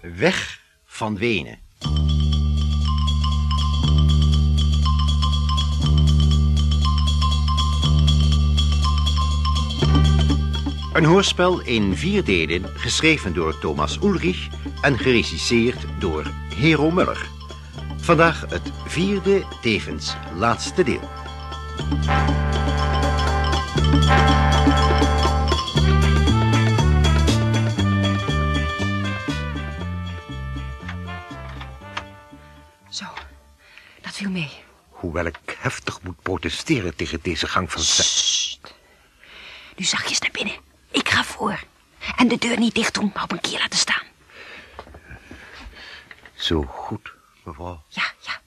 Weg van Wenen. Een hoorspel in vier delen, geschreven door Thomas Ulrich en geregisseerd door Hero Muller. Vandaag het vierde, tevens laatste deel. Protesteren tegen deze gang van zaken. Nu zachtjes naar binnen. Ik ga voor. En de deur niet dicht doen, maar op een kier laten staan. Zo goed, mevrouw. Ja, ja.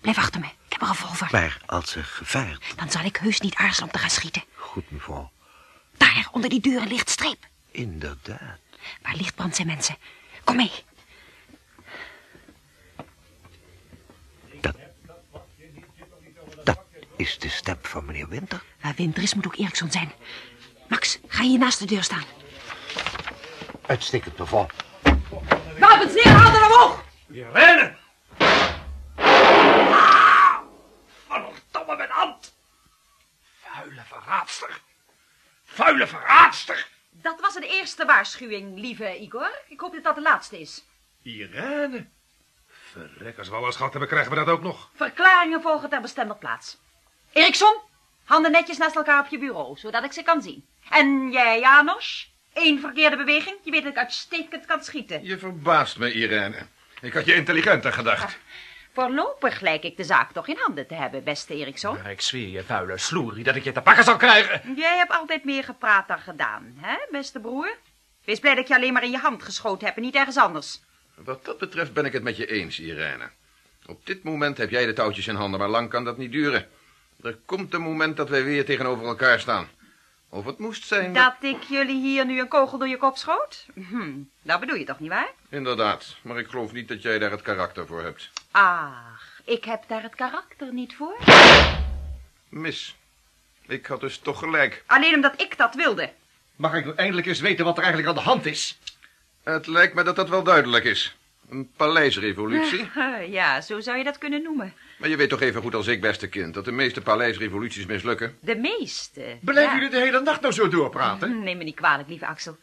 Blijf achter me. Ik heb een revolver. Maar als er gevaar... Dan zal ik heus niet aarzelen om te gaan schieten. Goed, mevrouw. Daar, onder die deur een lichtstreep. Inderdaad. Waar lichtbrand zijn mensen. Kom mee. Dat... Dat is de stem van meneer Winter. Waar Winter is, moet ook Eriksson zijn. Max, ga hier naast de deur staan. Uitstekend, mevrouw. Wapens neer, handen omhoog! Irene! Verdomme mijn hand! Vuile verraadster! Vuile verraadster! Dat was een eerste waarschuwing, lieve Igor. Ik hoop dat dat de laatste is. Irene? Verrek, als we alles gehad hebben, krijgen we dat ook nog. Verklaringen volgen ter bestemde plaats. Eriksson, handen netjes naast elkaar op je bureau, zodat ik ze kan zien. En jij, Janos? Eén verkeerde beweging, je weet dat ik uitstekend kan schieten. Je verbaast me, Irene. Ik had je intelligenter gedacht. Voorlopig lijk ik de zaak toch in handen te hebben, beste Eriksson. Ik zweer je, vuile sloerie, dat ik je te pakken zal krijgen. Jij hebt altijd meer gepraat dan gedaan, hè, beste broer? Wees blij dat ik je alleen maar in je hand geschoten heb en niet ergens anders. Wat dat betreft ben ik het met je eens, Irene. Op dit moment heb jij de touwtjes in handen, maar lang kan dat niet duren. Er komt een moment dat wij weer tegenover elkaar staan. Of het moest zijn... Dat ik jullie hier nu een kogel door je kop schoot? Hm, dat bedoel je toch niet waar? Inderdaad, maar ik geloof niet dat jij daar het karakter voor hebt. Ach, ik heb daar het karakter niet voor. Mis. Ik had dus toch gelijk. Alleen omdat ik dat wilde. Mag ik nu eindelijk eens weten wat er eigenlijk aan de hand is? Het lijkt me dat dat wel duidelijk is. Een paleisrevolutie. Ja, zo zou je dat kunnen noemen. Maar je weet toch even goed als ik, beste kind, dat de meeste paleisrevoluties mislukken? De meeste. Blijven ja. jullie de hele nacht nou zo doorpraten? Neem me niet kwalijk, lieve Axel.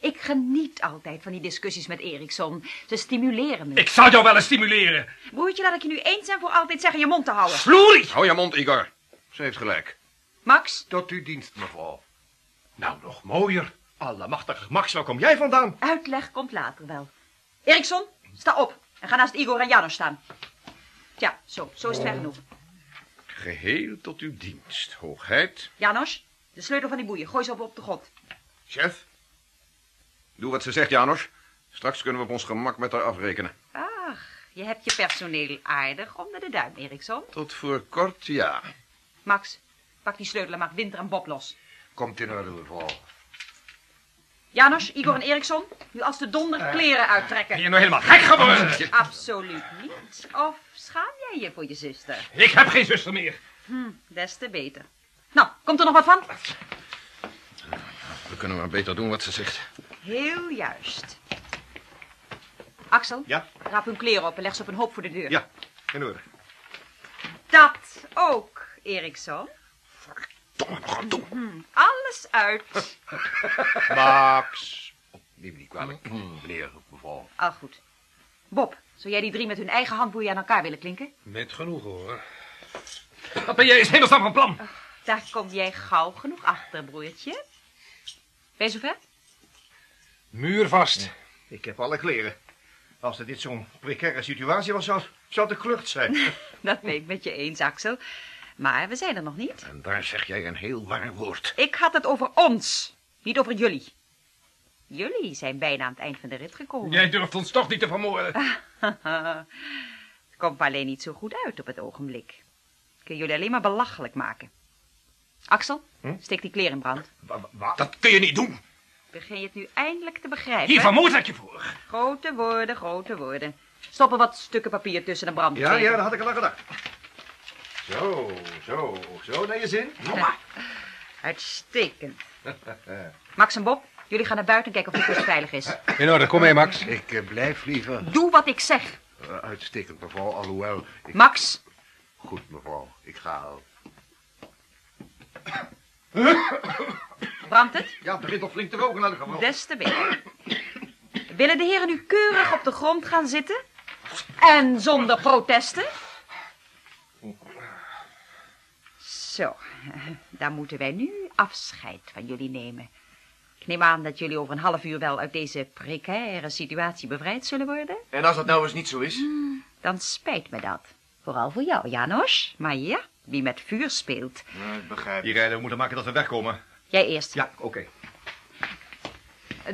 Ik geniet altijd van die discussies met Eriksson. Ze stimuleren me. Ik zou jou wel eens stimuleren. Broertje, laat ik je nu eens en voor altijd zeggen je mond te houden. Sloerie! Hou je mond, Igor. Ze heeft gelijk. Max, Tot uw dienst, mevrouw. Nou, nog mooier. Allemachtige Max, waar kom jij vandaan? uitleg komt later wel. Eriksson, sta op en ga naast Igor en Janos staan. Tja, zo, zo is het ver genoeg. Geheel tot uw dienst, hoogheid. Janos, de sleutel van die boeien, gooi ze op op de grond. Chef? Doe wat ze zegt, Janos. Straks kunnen we op ons gemak met haar afrekenen. Ach, je hebt je personeel aardig onder de duim, Eriksson. Tot voor kort, ja. Max, pak die sleutel en maak Winter en Bob los. Komt in orde, mevrouw. Janos, Igor en Eriksson, nu als de donder kleren uittrekken. Ben je nou helemaal gek geworden? Absoluut niet. Of schaam jij je voor je zuster? Ik heb geen zuster meer. Hm, des te beter. Nou, komt er nog wat van? We kunnen maar beter doen wat ze zegt. Heel juist. Axel, Ja? raap hun kleren op en leg ze op een hoop voor de deur. Ja, in orde. Dat ook, Eriksson. Domme, we gaan doen. Alles uit. Max. Neem me niet kwalijk. Meneer, mevrouw. Al goed. Bob, zou jij die drie met hun eigen handboeien aan elkaar willen klinken? Met genoegen, hoor. Wat ben jij eens hemelsnaam van plan? Daar kom jij gauw genoeg achter, broertje. Ben je zover? Muurvast. Ik heb alle kleren. Als er dit zo'n precaire situatie was, zou, zou het klucht zijn. Dat ben ik met je eens, Axel. Maar we zijn er nog niet. En daar zeg jij een heel waar woord. Ik had het over ons, niet over jullie. Jullie zijn bijna aan het eind van de rit gekomen. Jij durft ons toch niet te vermoorden. Het komt alleen niet zo goed uit op het ogenblik. Kun jullie alleen maar belachelijk maken. Axel, steek die kleren in brand. Wat? Dat kun je niet doen. Begin je het nu eindelijk te begrijpen? Hier vermoord ik je voor. Grote woorden, grote woorden. Stop er wat stukken papier tussen de brand. Ja, ja, dat had ik al aan gedacht. Zo, zo, zo naar je zin. Uitstekend. Max en Bob, Jullie gaan naar buiten en kijken of de kust veilig is. In orde, kom mee, Max. Ik eh, blijf liever. Doe wat ik zeg. Eh, uitstekend, mevrouw. Alhoewel. Ik... Max, Goed, mevrouw. Ik ga al. brandt het? Ja, het begint al flink te roken naar de geval. Des te beter. Willen de heren nu keurig op de grond gaan zitten? En zonder protesten? Zo, dan moeten wij nu afscheid van jullie nemen. Ik neem aan dat jullie over een half uur wel uit deze precaire situatie bevrijd zullen worden. En als dat nou eens niet zo is? Dan spijt me dat. Vooral voor jou, Janos. Maar ja, wie met vuur speelt. Ja, ik begrijp. Die rijden, we moeten maken dat we wegkomen. Jij eerst. Ja, oké.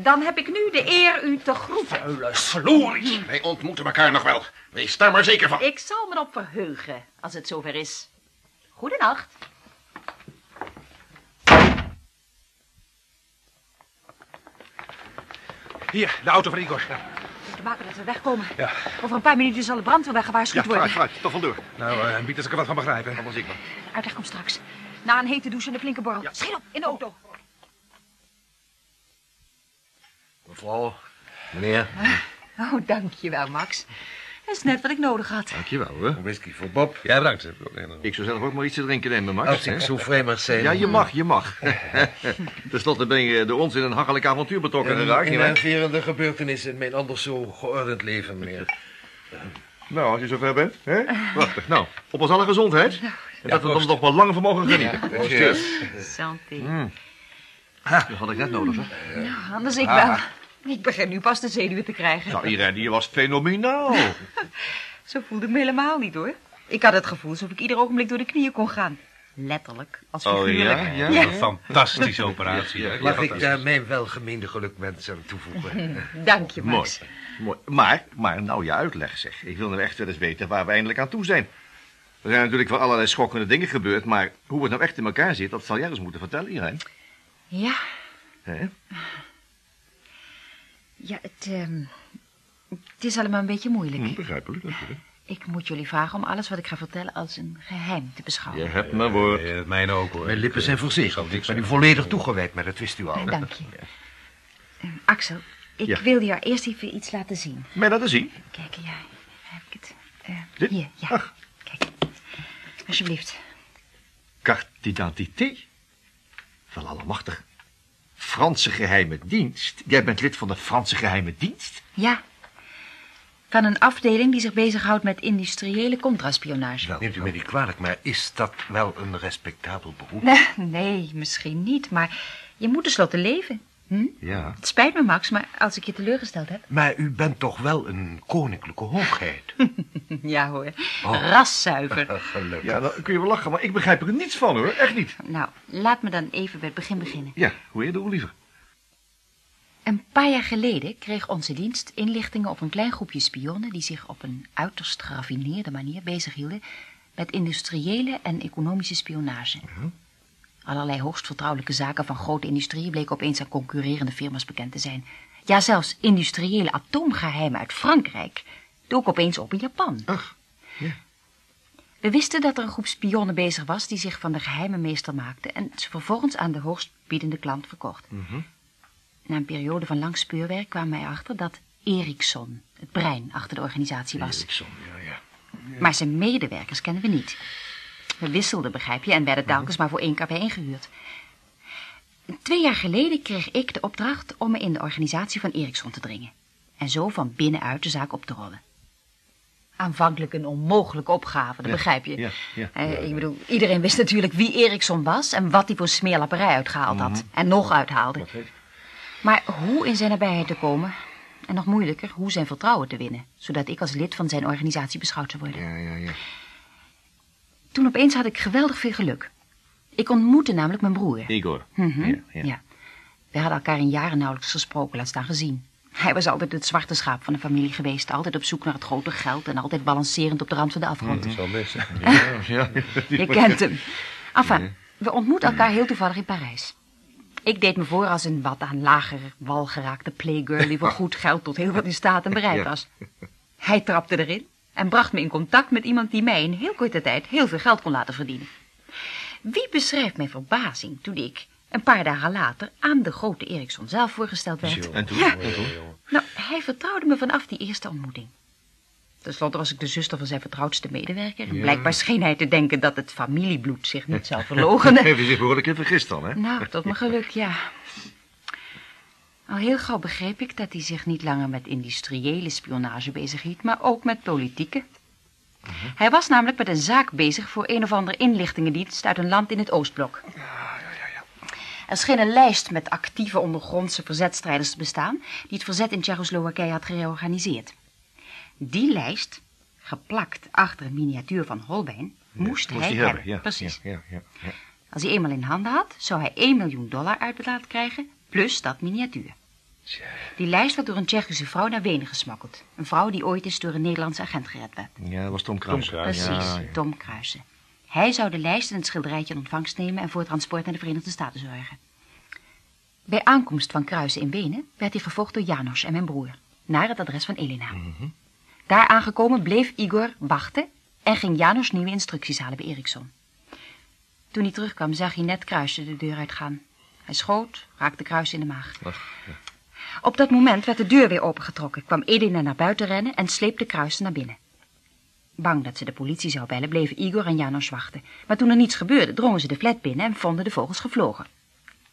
Dan heb ik nu de eer u te groeten. Verloren. Wij ontmoeten elkaar nog wel. Wees daar maar zeker van. Ik zal me op verheugen als het zover is. Goedenacht. Hier, de auto van Igor. We moeten maken dat we wegkomen. Ja. Over een paar minuten zal de brandweer Ja, gewaarschuwd worden. vooruit, vooruit. Toch vandoor. Nou, uh, Piet, als ik er wat van begrijp, hè. Anders ik maar. Uitleg komt straks. Na een hete douche en een flinke borrel. Schiet op, in de auto. Mevrouw. Meneer. Oh, dankjewel, Max. Dat is net wat ik nodig had. Dankjewel, hoor. Whisky voor Bob. Ja, bedankt. Ik zou zelf ook maar iets te drinken nemen, Max. Als ik zo vrij mag zijn. Ja, je mag, je mag. Ten slotte ben je door ons in een hachelijk avontuur betrokken geraakt, Een nietwaar? innoverende gebeurtenis in mijn anders zo geordend leven, meneer. Nou, als je zover bent, hè? Prachtig. Nou, op ons alle gezondheid. En dat we dan proost. nog wel langer van mogen genieten. Cheers. Santé. Dat had ik net nodig, hè? Nou, anders ik wel. Ik begin nu pas de zenuwen te krijgen. Nou, Irene, die was fenomenaal. Zo voelde ik me helemaal niet, hoor. Ik had het gevoel alsof ik ieder ogenblik door de knieën kon gaan. Letterlijk, als Oh, figuurlijk. ja? Ja. Een fantastische operatie. hè? Mag ik daar mijn welgemeende gelukwensen aan toevoegen? Dank je, Mooi. Max. Mooi. Maar, maar nou je uitleg, zeg. Ik wil nou echt wel eens weten waar we eindelijk aan toe zijn. Er zijn natuurlijk wel allerlei schokkende dingen gebeurd, maar hoe het nou echt in elkaar zit, dat zal jij eens moeten vertellen, Irene. Ja, Hè? Ja het, ehm, het is allemaal een beetje moeilijk. Hm, begrijpelijk, natuurlijk. Ik moet jullie vragen om alles wat ik ga vertellen als een geheim te beschouwen. Je hebt mijn woord. Ja, het mijne ook, hoor. Mijn lippen zijn verzegeld. Ik ben u volledig toegewijd, maar dat wist u al. Dank je. Eh, Axel, ik Ja. wil je eerst even iets laten zien. Mij laten zien. Kijk, ja, heb ik het. Eh, Dit? Hier, ja. Ach. Kijk, alsjeblieft. Carte d'identité. Wel allemachtig. Franse geheime dienst. Jij bent lid van de Franse geheime dienst? Ja. Van een afdeling die zich bezighoudt met industriële contraspionage. Neemt u me niet kwalijk, maar is dat wel een respectabel beroep? Nee, nee, misschien niet, maar je moet tenslotte leven. Hm? Ja. Het spijt me, Max, maar als ik je teleurgesteld heb... Maar u bent toch wel een koninklijke hoogheid? Ja hoor, raszuiver. Gelukkig. Ja, dan kun je wel lachen, maar ik begrijp er niets van, hoor. Echt niet. Nou, laat me dan even bij het begin beginnen. Ja, hoe eerder, hoe liever. Een paar jaar geleden kreeg onze dienst inlichtingen op een klein groepje spionnen... die zich op een uiterst geraffineerde manier bezighielden... met industriële en economische spionage. Allerlei hoogst vertrouwelijke zaken van grote industrie... bleken opeens aan concurrerende firma's bekend te zijn. Ja, zelfs industriële atoomgeheimen uit Frankrijk... dook opeens op in Japan. Ach, ja. We wisten dat er een groep spionnen bezig was... die zich van de geheime meester maakte... en ze vervolgens aan de hoogstbiedende klant verkocht. Na een periode van lang speurwerk kwamen wij achter dat Ericsson het brein achter de organisatie was. Eriksson, ja, ja. Maar zijn medewerkers kennen we niet. We wisselden, begrijp je, en werden telkens maar voor één keer ingehuurd. Twee jaar geleden kreeg ik de opdracht om me in de organisatie van Ericsson te dringen. En zo van binnenuit de zaak op te rollen. Aanvankelijk een onmogelijke opgave, dat begrijp je. ja, ja. Eh, ik bedoel, iedereen wist natuurlijk wie Ericsson was... en wat hij voor smeerlapperij uitgehaald had. En nog uithaalde. Maar hoe in zijn nabijheid te komen... en nog moeilijker, hoe zijn vertrouwen te winnen... zodat ik als lid van zijn organisatie beschouwd zou worden. Ja, ja, ja. Toen opeens had ik geweldig veel geluk. Ik ontmoette namelijk mijn broer. Igor. Mhm, Ja, ja. ja. We hadden elkaar in jaren nauwelijks gesproken, laat staan gezien. Hij was altijd het zwarte schaap van de familie geweest. Altijd op zoek naar het grote geld en altijd balancerend op de rand van de afgrond. Zal best. Ja, ja. Je kent hem. Enfin, we ontmoetten elkaar heel toevallig in Parijs. Ik deed me voor als een wat aan lager wal geraakte playgirl... die voor goed geld tot heel wat in staat en bereid was. Hij trapte erin en bracht me in contact met iemand... die mij in heel korte tijd heel veel geld kon laten verdienen. Wie beschrijft mijn verbazing toen ik, een paar dagen later aan de grote Eriksson zelf voorgesteld werd. En toen? Ja. En toen? Nou, hij vertrouwde me vanaf die eerste ontmoeting. Ten slotte was ik de zuster van zijn vertrouwdste medewerker. En blijkbaar scheen hij te denken dat het familiebloed zich niet zou verloochenen. Heeft u zich behoorlijk in vergist dan, hè? Nou, tot mijn geluk, ja. Al heel gauw begreep ik dat hij zich niet langer met industriële spionage bezighield, maar ook met politieke. Hij was namelijk met een zaak bezig voor een of andere inlichtingendienst uit een land in het Oostblok. Er scheen een lijst met actieve ondergrondse verzetstrijders te bestaan die het verzet in Tsjechoslowakije had gereorganiseerd. Die lijst, geplakt achter een miniatuur van Holbein, moest, Moest hij hebben. hebben, ja. Precies. Ja, ja, ja, ja. Als hij eenmaal in handen had, zou hij 1 miljoen dollar uitbetaald krijgen, plus dat miniatuur. Die lijst werd door een Tsjechische vrouw naar Wenen gesmokkeld. Een vrouw die ooit eens door een Nederlandse agent gered werd. Ja, dat was Tom Kruis. Precies, Ja, ja. Tom Kruisen. Hij zou de lijst en het schilderijtje in ontvangst nemen en voor transport naar de Verenigde Staten zorgen. Bij aankomst van Kruisen in Wenen werd hij gevolgd door Janos en mijn broer, naar het adres van Elena. Daar aangekomen bleef Igor wachten en ging Janos nieuwe instructies halen bij Eriksson. Toen hij terugkwam zag hij net Kruisen de deur uitgaan. Hij schoot, raakte Kruisen in de maag. Op dat moment werd de deur weer opengetrokken, kwam Elena naar buiten rennen en sleepte Kruisen naar binnen. Bang dat ze de politie zou bellen, bleven Igor en Janos wachten. Maar toen er niets gebeurde, drongen ze de flat binnen en vonden de vogels gevlogen.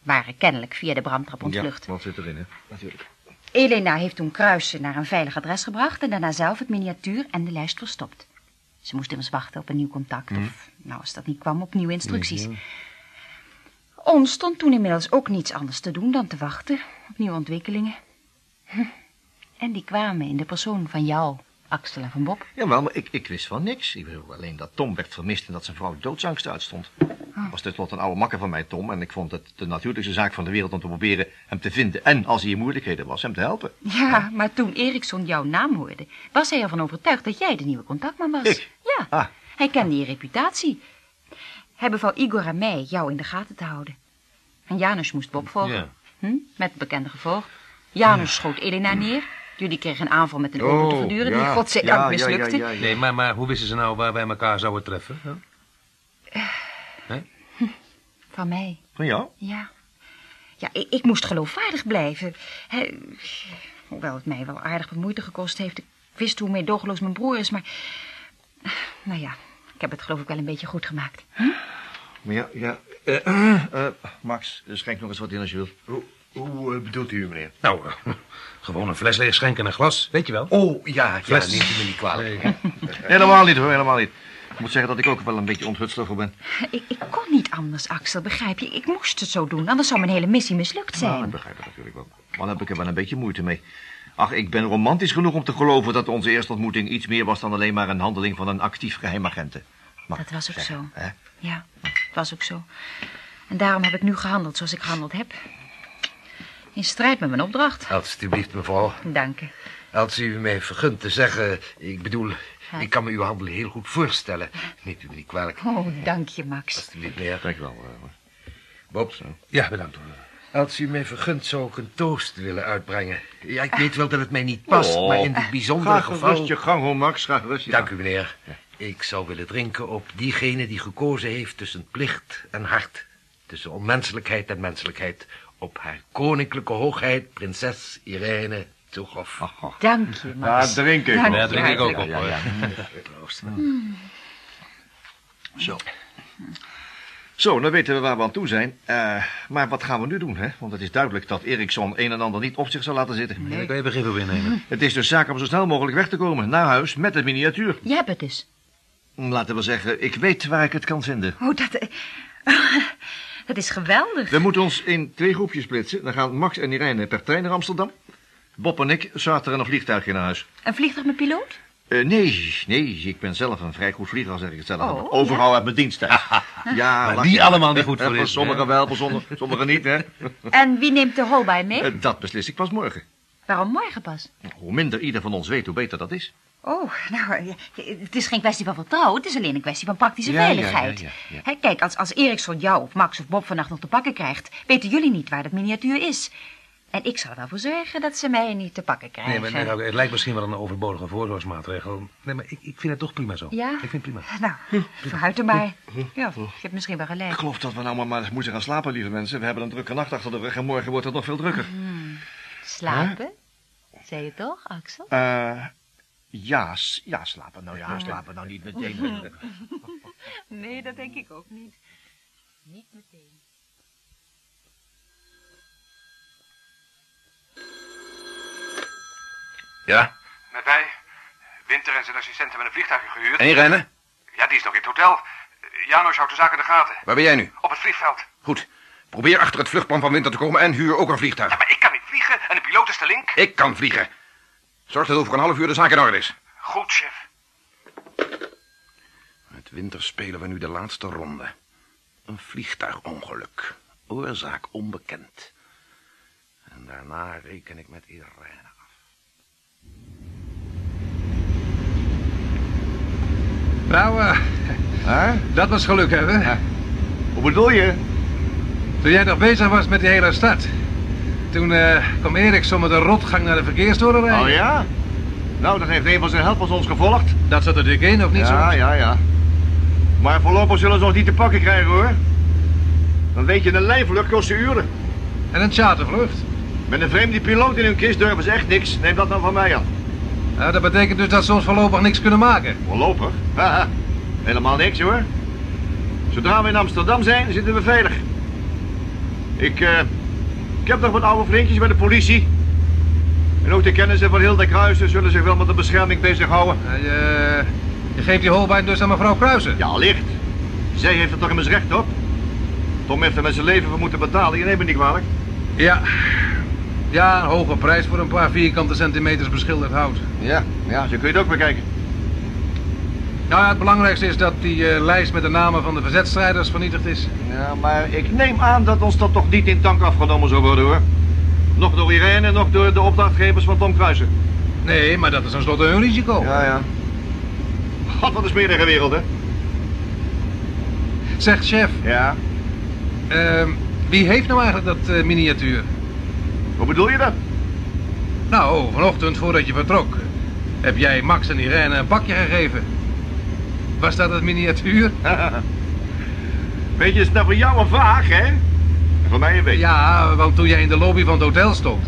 Waren kennelijk via de brandtrap ontvlucht. Ja, wat zit erin, hè? Natuurlijk. Elena heeft toen Kruisen naar een veilig adres gebracht... en daarna zelf het miniatuur en de lijst verstopt. Ze moest immers wachten op een nieuw contact... of, nou, als dat niet kwam, op nieuwe instructies. Ons stond toen inmiddels ook niets anders te doen dan te wachten op nieuwe ontwikkelingen. Hm. En die kwamen in de persoon van jou, Axel en van Bob. Jawel, maar ik, ik wist van niks. Ik wist alleen dat Tom werd vermist en dat zijn vrouw doodsangst uitstond. Was tenslotte een oude makker van mij, Tom. En ik vond het de natuurlijkste zaak van de wereld om te proberen hem te vinden. En als hij in moeilijkheden was, hem te helpen. Ja, maar toen Eriksson jouw naam hoorde... was hij ervan overtuigd dat jij de nieuwe contactman was. Ik? Ja, Ah. hij kende je reputatie. Hij beval Igor en mij jou in de gaten te houden. En Janus moest Bob volgen. Ja. Hm? Met het bekende gevolg. Janus schoot Elena neer. Jullie kregen een aanval met een open te verduren... die godzijdank mislukte. Ja, ja, ja, Nee, maar, maar hoe wisten ze nou waar wij elkaar zouden treffen? hè? Van mij, Van jou? ja. Ja, ik, ik moest geloofwaardig blijven. Hè, hoewel het mij wel aardig wat moeite gekost heeft. Ik wist hoe meedogenloos mijn broer is, maar... Nou ja, heb het geloof ik wel een beetje goed gemaakt. Maar ja, ja. eh, eh, eh, Max, schenk nog eens wat in als je wilt. Hoe, hoe bedoelt u, meneer? Nou, gewoon een fles leeg schenken en een glas, weet je wel. Oh, ja, ja, Fles. neemt u me niet kwalijk. Nee. Helemaal niet hoor, helemaal niet. Ik moet zeggen dat ik ook wel een beetje onthutst over ben. Ik, ik kon niet anders, Axel, begrijp je? Ik moest het zo doen, anders zou mijn hele missie mislukt Nou, zijn. ik begrijp het natuurlijk wel. Maar dan heb ik er wel een beetje moeite mee. Ach, ik ben romantisch genoeg om te geloven dat onze eerste ontmoeting iets meer was dan alleen maar een handeling van een actief geheimagente. Maar, Dat was ook zo. Hè? Ja, het was ook zo. En daarom heb ik nu gehandeld zoals ik gehandeld heb. In strijd met mijn opdracht. Alsjeblieft, mevrouw. Dank je. Als u mij vergunt te zeggen, ik bedoel, ik kan me uw handelen heel goed voorstellen. Neemt u me niet kwalijk. Oh, dank je, Max. Alsjeblieft, meneer. Dankjewel. eh, Bob, Ja, bedankt hoor. Als u mij vergunt, zou ik een toast willen uitbrengen. Ja, ik weet wel dat het mij niet past, maar in dit bijzondere Ga geval... gerust je gang, hoor, Max. Ga je Dank u, meneer. Ik zou willen drinken op diegene die gekozen heeft tussen plicht en hart. Tussen onmenselijkheid en menselijkheid. Op haar koninklijke hoogheid, prinses Irene Tuchoff. Dank je, Ja, Max. drinken. Dank Ja, je drink ik ook op hoor. Zo. Zo, dan weten we waar we aan toe zijn. Eh, maar wat gaan we nu doen, hè? Want het is duidelijk dat Eriksson een en ander niet op zich zal laten zitten. Nee, ik kan je begrip op innemen. Het is dus zaak om zo snel mogelijk weg te komen, naar huis, met het miniatuur. Jij hebt het dus. Laten we zeggen, ik weet waar ik het kan vinden. Oh, dat... eh, dat is geweldig. We moeten ons in twee groepjes splitsen. Dan gaan Max en Irene per trein naar Amsterdam. Bob en ik charteren een vliegtuigje naar huis. Een vliegtuig met piloot? Eh, nee, nee, ik ben zelf een vrij goed vlieger, zeg ik het zelf. Oh, Overal uit mijn diensttijd. ja, Maar niet allemaal niet goed voor Eh, is, Sommigen wel, sommigen, sommigen niet, hè. En wie neemt de Holbein mee? Eh, dat beslis ik pas morgen. Waarom morgen pas? Hoe minder ieder van ons weet, hoe beter dat is. Oh, nou, het is geen kwestie van vertrouwen. Het is alleen een kwestie van praktische Ja, ja, veiligheid. ja, ja, ja. Hè, kijk, als, als Eriksson jou of Max of Bob vannacht nog te pakken krijgt... weten jullie niet waar dat miniatuur is. En ik zal er wel voor zorgen dat ze mij niet te pakken krijgen. Nee, maar nee, het lijkt misschien wel een overbodige voorzorgsmaatregel. Nee, maar ik, ik vind het toch prima zo. Ja? Ik vind het prima. Nou, vooruit er maar. Ja, je hebt misschien wel Ik gelijk. geloof dat we nou maar, maar eens moeten gaan slapen, lieve mensen. We hebben een drukke nacht achter de rug en morgen wordt het nog veel drukker. Slapen? Zei je toch, Axel? Eh, ja, ja, slapen. Nou ja, slapen nou niet meteen. Nee, dat denk ik ook niet. Niet meteen. Ja? Met mij. Winter en zijn assistenten hebben een vliegtuigje gehuurd. En Irene? Ja, die is nog in het hotel. Janos houdt de zaak in de gaten. Waar ben jij nu? Op het vliegveld. Goed. Probeer achter het vluchtplan van Winter te komen en huur ook een vliegtuig. Ja, maar ik kan niet vliegen en de piloot is de link. Ik kan vliegen. Zorg dat over een half uur de zaak in orde is. Goed, chef. Met Winter spelen we nu de laatste ronde. Een vliegtuigongeluk. Oorzaak onbekend. En daarna reken ik met Irene Nou, eh, dat was geluk hebben. Hoe bedoel je? Toen jij nog bezig was met die hele stad. Toen eh, kwam Eriksson met een rotgang naar de verkeerstoren rijden. Oh ja? Nou, dan heeft een van zijn helpers ons gevolgd. Dat zat er natuurlijk in, of niet ja, zo? ja, ja. Maar voorlopig zullen ze ons niet te pakken krijgen, hoor. Dan weet je, een lijnvlucht kost ze uren. En een chartervlucht. Met een vreemde piloot in hun kist durven ze echt niks. Neem dat dan van mij aan. Nou, dat betekent dus dat ze ons voorlopig niks kunnen maken. Voorlopig? Haha. Helemaal niks, hoor. Zodra we in Amsterdam zijn, zitten we veilig. Ik, eh... Ik heb nog wat oude vriendjes bij de politie. En ook de kennissen van Hilde Kruisen zullen zich wel met de bescherming bezighouden. Je, je geeft die holbein dus aan mevrouw Kruisen. Ja, allicht. Zij heeft er toch immers recht op? Tom heeft er met zijn leven voor moeten betalen, je neemt me niet kwalijk. Ja. Ja, een hoge prijs voor een paar vierkante centimeters beschilderd hout. Ja, ja, zo kun je het ook bekijken. Nou ja, het belangrijkste is dat die eh, lijst met de namen van de verzetstrijders vernietigd is. Ja, maar ik neem aan dat ons dat toch niet in tank afgenomen zou worden, hoor. Nog door Irene, nog door de opdrachtgevers van Tom Kruisen. Nee, maar dat is tenslotte hun risico. Ja, ja. God, wat een smerige wereld, hè? Zeg, chef, Ja. ehm, wie heeft nou eigenlijk dat eh, miniatuur? Hoe bedoel je dat? Nou, vanochtend voordat je vertrok, heb jij Max en Irene een pakje gegeven. Was dat het miniatuur? Weet je, is dat voor jou een vaag, hè? Voor mij een beetje. Ja, want toen jij in de lobby van het hotel stond,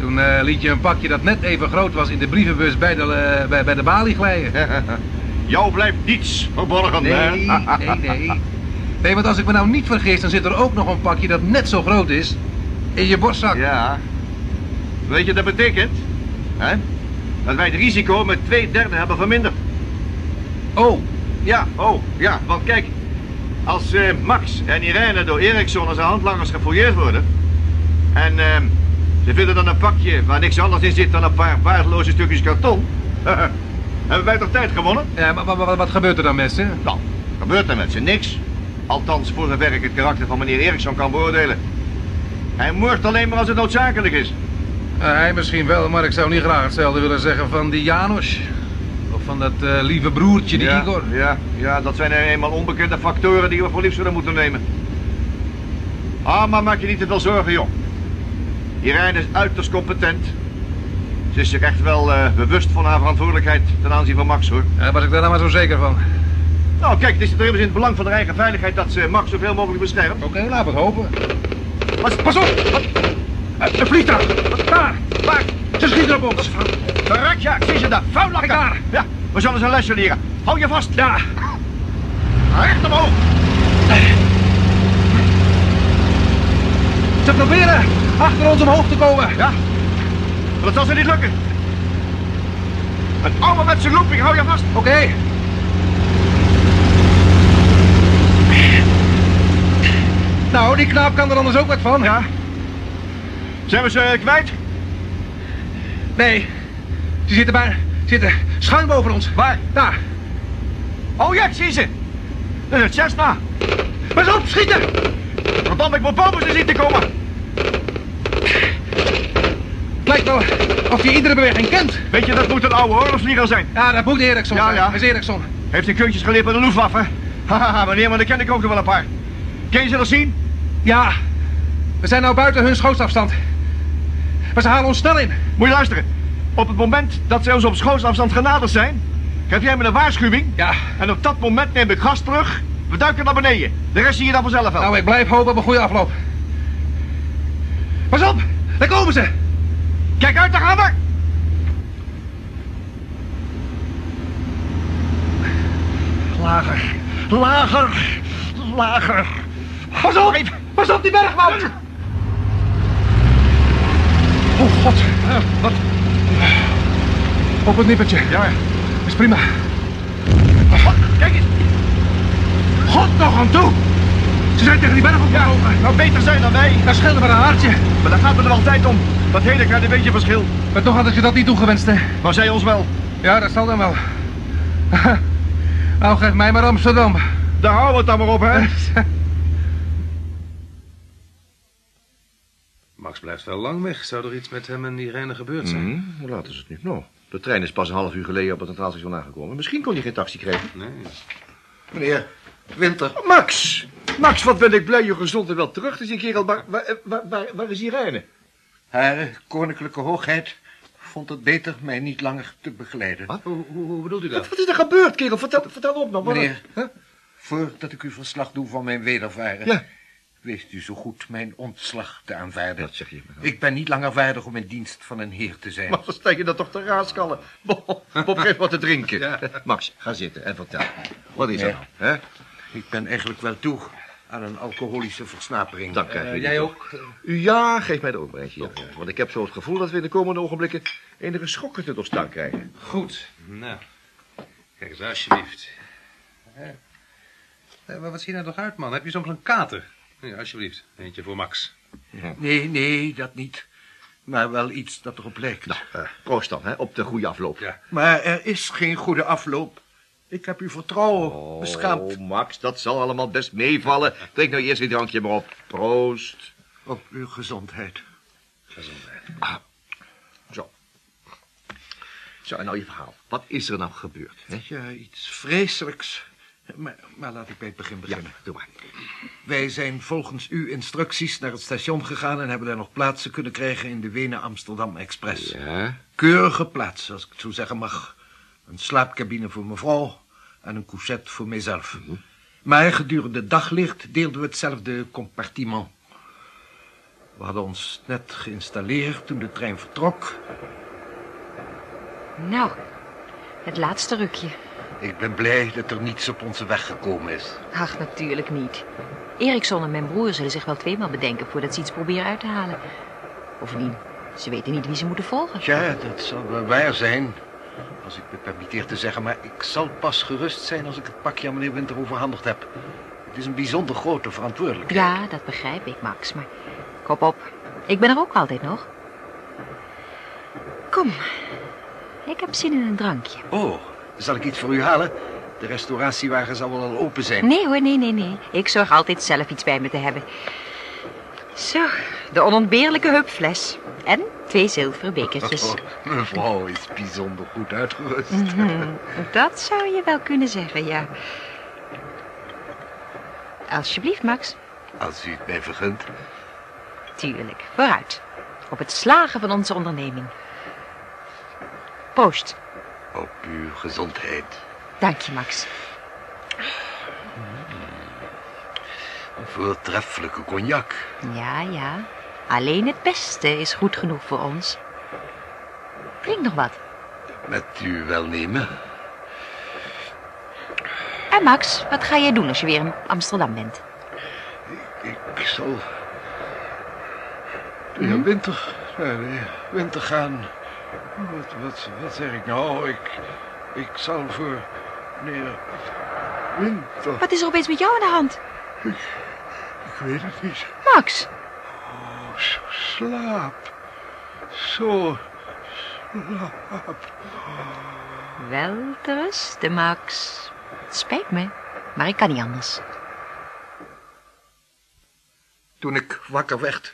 toen eh, liet je een pakje dat net even groot was in de brievenbus bij de, eh, bij, bij de balie glijden. jou blijft niets verborgen, Nee, hè? nee, nee. Nee, want als ik me nou niet vergis, dan zit er ook nog een pakje dat net zo groot is in je borstzak. Ja. Weet je wat dat betekent? Hè? Dat wij het risico met twee derde hebben verminderd. Oh, Ja, oh, ja. Want kijk, als eh, Max en Irene door Eriksson zijn handlangers gefouilleerd worden... en eh, ze vinden dan een pakje waar niks anders in zit dan een paar waardeloze stukjes karton... hebben wij toch tijd gewonnen? ja, maar, maar- maar wat gebeurt er dan met ze? Nou, gebeurt er met ze niks. Althans, voor zover ik het karakter van meneer Eriksson kan beoordelen. Hij moordt alleen maar als het noodzakelijk is. Eh, hij misschien wel, maar ik zou niet graag hetzelfde willen zeggen van die Janos. Of van dat eh, lieve broertje, die ja, Igor. Ja, ja, dat zijn nou eenmaal onbekende factoren die we voor lief zullen moeten nemen. Ah, maar maak je niet te veel zorgen, joh. Irene is uiterst competent. Ze is zich echt wel eh, bewust van haar verantwoordelijkheid ten aanzien van Max, hoor. Daar was ik daar nou maar zo zeker van. Nou, kijk, het is er immers in het belang van haar eigen veiligheid dat ze Max zoveel mogelijk beschermt. Oké, laten we het hopen. Pas, pas op! Wat? Eh, een vliegtuig! Daar! Waar? Ze schieten op ons! Verrek, ja, ik zie ze daar. Vuilakker! daar. Ja, we zullen ze een lesje leren. Hou je vast. Ja! Recht omhoog. Ze proberen achter ons omhoog te komen. Ja, maar dat zal ze niet lukken. Een ouderwetse looping, hou je vast. Oké. Nou, die knaap kan er anders ook wat van. Ja. Zijn we ze kwijt? Nee. Ze zitten bij... zitten schuin boven ons. Waar? Daar. Oh ja, ik zie ze. Dat is het Cessna. Pas op, schieten! Verdomme, ik moet boven ze zien te komen. Lijkt wel of hij iedere beweging kent. Weet je, dat moet een oude oorlogsvlieger zijn. Ja, dat moet Eriksson Ja, zijn. ja. Dat is Eriksson. Heeft zijn kunstjes geleerd bij de Luftwaffe. Haha, meneer, maar dan ken ik ook nog wel een paar. Ken je ze nog zien? Ja. We zijn nou buiten hun schootsafstand. Maar ze halen ons snel in. Moet je luisteren. Op het moment dat zij ons op schootsafstand genaderd zijn... geef jij me een waarschuwing. Ja. En op dat moment neem ik gas terug. We duiken naar beneden. De rest zie je dan vanzelf wel. Nou, ik blijf hopen op een goede afloop. Pas op, daar komen ze. Kijk uit, daar gaan we! Lager, lager, lager. Pas op, pas op die bergwand. Oh, god. Wat? Op het nippertje. Ja. Is prima. Kijk eens. God nog aan toe. Ze zijn tegen die berg opgelopen. Nou, beter zijn dan wij. Dat scheelde maar een haartje. Maar daar gaat het er altijd om. Dat hele kleine beetje verschil. Maar toch had ik je dat niet toegewenst, hè? Maar zij ons wel. Ja, dat zal dan wel. nou, geef mij maar Amsterdam. Daar houden we het dan maar op, hè? blijft wel lang weg. Zou er iets met hem en Irene gebeurd zijn? Mhm, hoe laat is het nu? Nou, de trein is pas een half uur geleden op het centraal station aangekomen. Misschien kon hij geen taxi krijgen. Nee. Meneer Winter. Max! Max, wat ben ik blij je gezond en wel terug te zien, kerel. Waar, waar, waar, waar, waar is Irene? Haar koninklijke hoogheid vond het beter mij niet langer te begeleiden. Wat? Hoe, hoe, hoe bedoelt u dat? Wat, wat is er gebeurd, kerel? Vertel, vertel op nog. Meneer. Huh? Voordat ik u verslag doe van mijn wedervaren... Ja. Wees u zo goed mijn ontslag te aanvaarden. Wat zeg je? Ik ben niet langer waardig om in dienst van een heer te zijn. Maar dan sta je dat toch te raaskallen? Bob, Bob geef wat te drinken. Max, ga zitten en vertel. Wat is er Ja. nou? Hè? Ik ben eigenlijk wel toe aan een alcoholische versnapering. Dan krijg je die jij toch. ook? Ja, geef mij de ook maar eentje. ja. Want ik heb zo het gevoel dat we in de komende ogenblikken enige schokken te doorstaan krijgen. Goed. Nou, kijk eens alsjeblieft. Eh, maar wat zie je nou toch uit, man? Heb je soms een kater? Ja, alsjeblieft. Eentje voor Max. Nee, nee, dat niet. Maar wel iets dat erop lijkt. Nou, eh, proost dan, hè, op de goede afloop. Ja. Maar er is geen goede afloop. Ik heb uw vertrouwen beschaamd. Oh, Max, dat zal allemaal best meevallen. Drink nou eerst die drankje maar op. Proost. Op uw gezondheid. Zo. Zo, en nou je verhaal. Wat is er nou gebeurd? Hè? Ja, iets vreselijks. Maar, maar laat ik bij het begin Ja, beginnen. doe maar. Wij zijn volgens uw instructies naar het station gegaan... en hebben daar nog plaatsen kunnen krijgen in de Wenen-Amsterdam Express. Ja? Keurige plaats, als ik het zo zeggen mag. Een slaapcabine voor mevrouw en een couchette voor mijzelf. Maar gedurende daglicht deelden we hetzelfde compartiment. We hadden ons net geïnstalleerd toen de trein vertrok. Nou, het laatste rukje. Ik ben blij dat er niets op onze weg gekomen is. Ach, natuurlijk niet. Erikson en mijn broer zullen zich wel tweemaal bedenken voordat ze iets proberen uit te halen. Bovendien, ze weten niet wie ze moeten volgen. Ja, dat zal wel waar zijn. Als ik me permitteer te zeggen, maar ik zal pas gerust zijn als ik het pakje aan meneer Winter overhandigd heb. Het is een bijzonder grote verantwoordelijkheid. Ja, dat begrijp ik, Max, maar kop op. Ik ben er ook altijd nog. Kom, ik heb zin in een drankje. Oh, zal ik iets voor u halen? De restauratiewagen zal wel al open zijn. Nee hoor, nee, nee, nee. Ik zorg altijd zelf iets bij me te hebben. Zo, de onontbeerlijke hupfles. En twee zilveren bekertjes. Oh, mevrouw is bijzonder goed uitgerust. Mhm, Dat zou je wel kunnen zeggen, ja. Alsjeblieft, Max. Als u het mij vergunt. Tuurlijk, vooruit. Op het slagen van onze onderneming. Proost. Op uw gezondheid. Dank je, Max. Een voortreffelijke cognac. Ja, ja. Alleen het beste is goed genoeg voor ons. Drink nog wat. Met uw welnemen. En Max, wat ga jij doen als je weer in Amsterdam bent? Ik zal... De heer Winter... naar de Winter gaan. Wat, wat, wat zeg ik nou? Ik, ik zal voor meneer Winter... Wat is er opeens met jou aan de hand? Ik weet het niet. Max, Oh, zo slaap. Zo slaap. wel te rusten, Max. Het spijt me, maar ik kan niet anders. Toen ik wakker werd,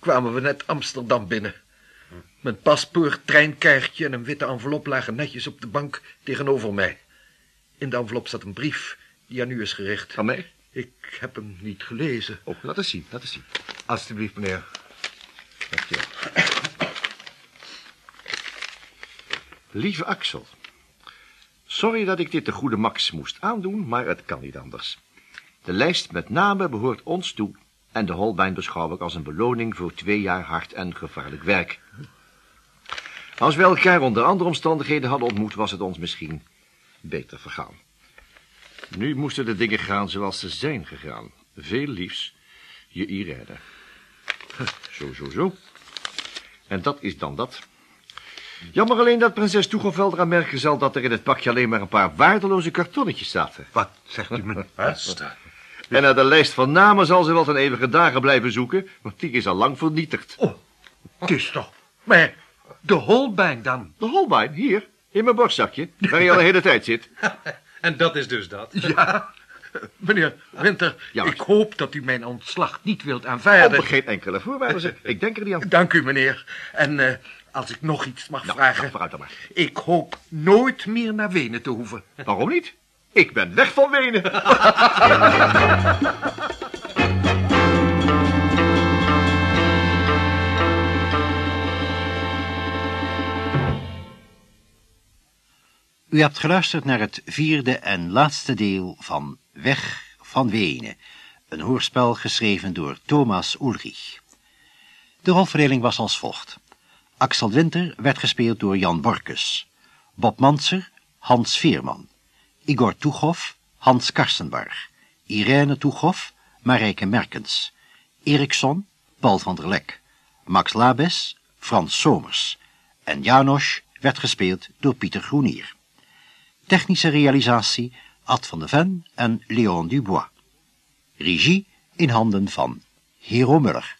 kwamen we net Amsterdam binnen. Mijn paspoort, treinkaartje en een witte envelop lagen netjes op de bank tegenover mij. In de envelop zat een brief die aan u is gericht. Van mij? Ik heb hem niet gelezen. Oh, laat eens zien, laat eens zien. Alsjeblieft, meneer. Dankjewel. Lieve Axel. Sorry dat ik dit de goede Max moest aandoen, maar het kan niet anders. De lijst met namen behoort ons toe en de Holbein beschouw ik als een beloning voor twee jaar hard en gevaarlijk werk. Als we elkaar onder andere omstandigheden hadden ontmoet, was het ons misschien beter vergaan. Nu moesten de dingen gaan zoals ze zijn gegaan. Veel liefs, je Irene. Zo, zo, zo. En dat is dan dat. Jammer alleen dat prinses Toegoff wel eraan merken zal dat er in het pakje alleen maar een paar waardeloze kartonnetjes zaten. Wat zegt u me? En naar de lijst van namen zal ze wel ten eeuwige dagen blijven zoeken, want die is al lang vernietigd. Oh, het is toch... Maar de Holbein dan? De Holbein, hier, in mijn borstzakje, waar hij al de hele tijd zit. En dat is dus dat. Ja, meneer Winter, Ja. ik hoop dat u mijn ontslag niet wilt aanvaarden. Op geen enkele voorwaarde. Ik denk er niet aan. Dank u, meneer. En eh, als ik nog iets mag Nou, vragen... nou, vooruit dan maar. Ik hoop nooit meer naar Wenen te hoeven. Waarom niet? Ik ben weg van Wenen. U hebt geluisterd naar het vierde en laatste deel van Weg van Wenen, een hoorspel geschreven door Thomas Ulrich. De rolverdeling was als volgt. Axel Winter werd gespeeld door Jan Borkus, Bob Manser, Hans Veerman, Igor Toegoff, Hans Karstenbarg, Irene Toegoff, Marijke Merkens, Eriksson, Paul van der Lek, Max Labes, Frans Somers en Janos werd gespeeld door Pieter Groenier. Technische realisatie Ad van de Ven en Leon Dubois. Regie in handen van Hero Muller.